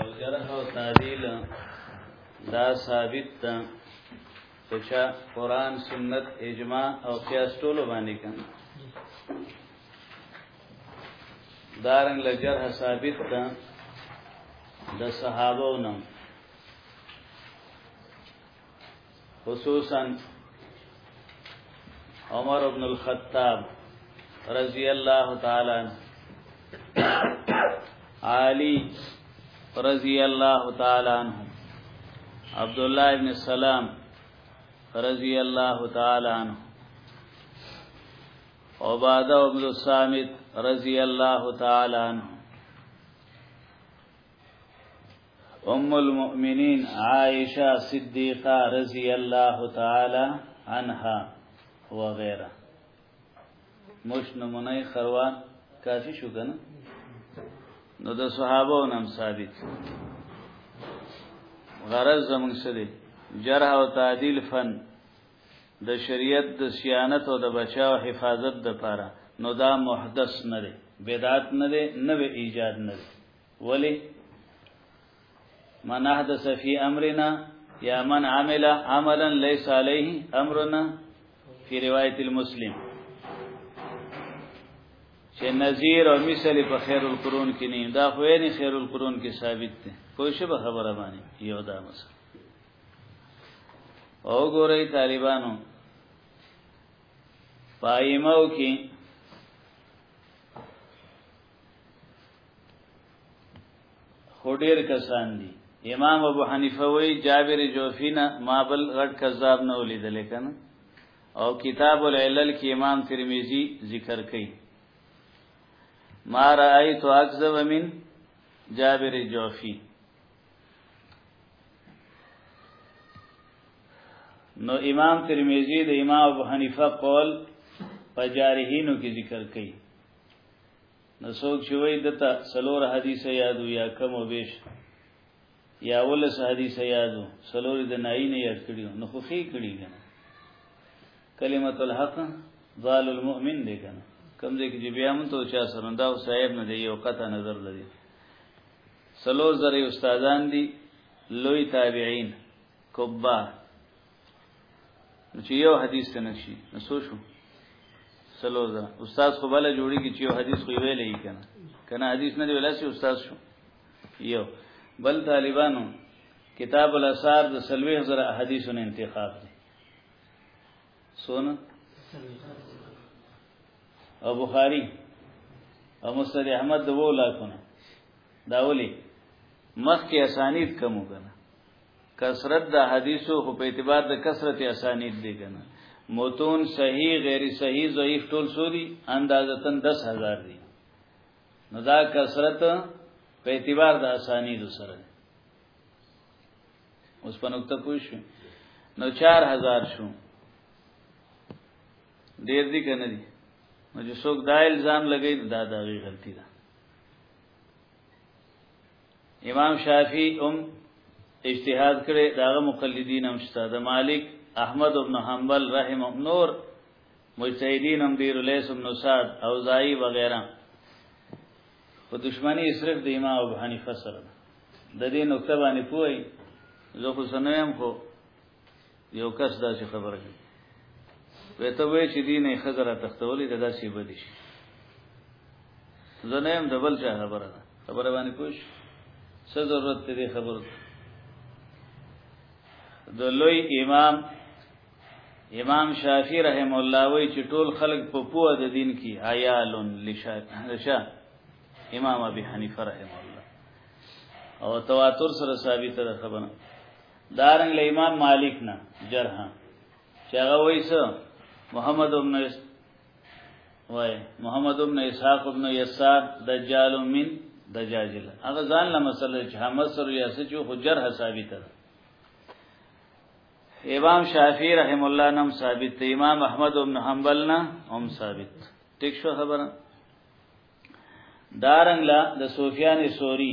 او جرح او تعدیل دا ثابت ده چې قرآن سنت اجماع او قیاس ټول باندې کړي دارنګ لجرح ثابت ده د صحابو نوم خصوصا عمر ابن الخطاب رضی الله تعالی علی رضی الله تعالی عنہ عبد الله ابن سلام رضی الله تعالی عنہ عباده ابن الصامت رضی الله تعالی عنہ ام المؤمنین عائشه صدیقه رضی الله تعالی عنها وغيرها مش نمونه خروا کافی شو کنه نو د صحابه نام ثابت غرض زمون سره جرح او تعدیل فن د شریعت د صیانت او د بچاو حفاظت د پاره نو دا محدث نه دی بدعت نه دی نو ایجاد نه دی ولی من احدث فی امرنا یا من عمل عملا ليس عليه امرنا فی روایت المسلم چې نذیر او مثال په خیر القرون کې نه دا خو یې خیر القرون کې ثابت دي کوئی شبه خبره باندې یو دا مثلا او ګورئ طالبانو پایمو کې خډیر کسان دي امام ابو حنیفه وی جابر جوفینا ما بل غټ کذاب نه ولیدل کنه او کتاب العلل کې امام ترمذی ذکر کړي ما رأيت اكذب من جابر جوفی نو امام ترمذی د امام ابو حنیفه قول په جارحینو کې ذکر کړي نو څوک چې وای دته سلور حدیث یادو یا کم او بیش یا ولس حدیث یادو سلور د نای نه یاد کړیو نو خو خې کړی کنه کلمۃ الحق ظال المؤمن دی کنه کم دې کې بیا مون ته چا سره دا صاحب نه دی یو قطع نظر لري سلور زری استادان دي لوی تابعین کبار نو چې یو حدیث ته نشي نو سو شو سلوزا استاد خو بل جوړی کی چې یو حدیث خو ویلې کنه کنه حدیث نه دی ویلا چې استاد شو یو بل طالبانو کتاب الاثار د سلوي زره حدیثونو انتخاب دي سونه او بخاری او مسند احمد د وو لاکونه دا ولي مخکې اسانید کمو کنه کثرت د حدیثو خو په اعتبار د کثرت اسانید دی کنه متون صحیح غیر صحیح ضعیف ټول سوري اندازتن 10000 دي نو دا کثرت په اعتبار د اسانید سره اوس په نقطه پوښ نو 4000 شو ډیر دي کنه دي نو چې څوک دا الزام لګی دا د غلطی ده امام شافعی هم اجتهاد کړي داغه مقلدین هم شته د مالک احمد ابن حنبل رحم نور مجتهدین هم دیر لیس ابن سعد او زائی وغیرہ خو دشمنی صرف د امام ابو حنیفه سره د دې نقطه باندې پوي زه خو سنویم خو یو کس دا چې خبره کوي وې ته وې چې دینه خزره تختولې دا داسې بدی شي زنه هم دبل چا خبره ده خبره باندې پوښ څه ضرورت دې خبره د لوی امام امام شافعی رحم الله وی چې ټول خلق په پوه د دین کې حیالن لشا امام ابي حنیفه رحم الله او تواتر سره ثابت ده خبره دارنګ له امام مالک نه جرح چې هغه وایي څه محمد ابن وای محمد ابن اسحاق ابن یسار دجال من دجاجل هغه ځان له مسله چې همسر یا سچو خو جرح ثابت ده امام شافعی رحم الله نم ثابت دی امام احمد ابن حنبل نه هم ثابت ټیک شو خبره دارنګ لا د سفیان ثوری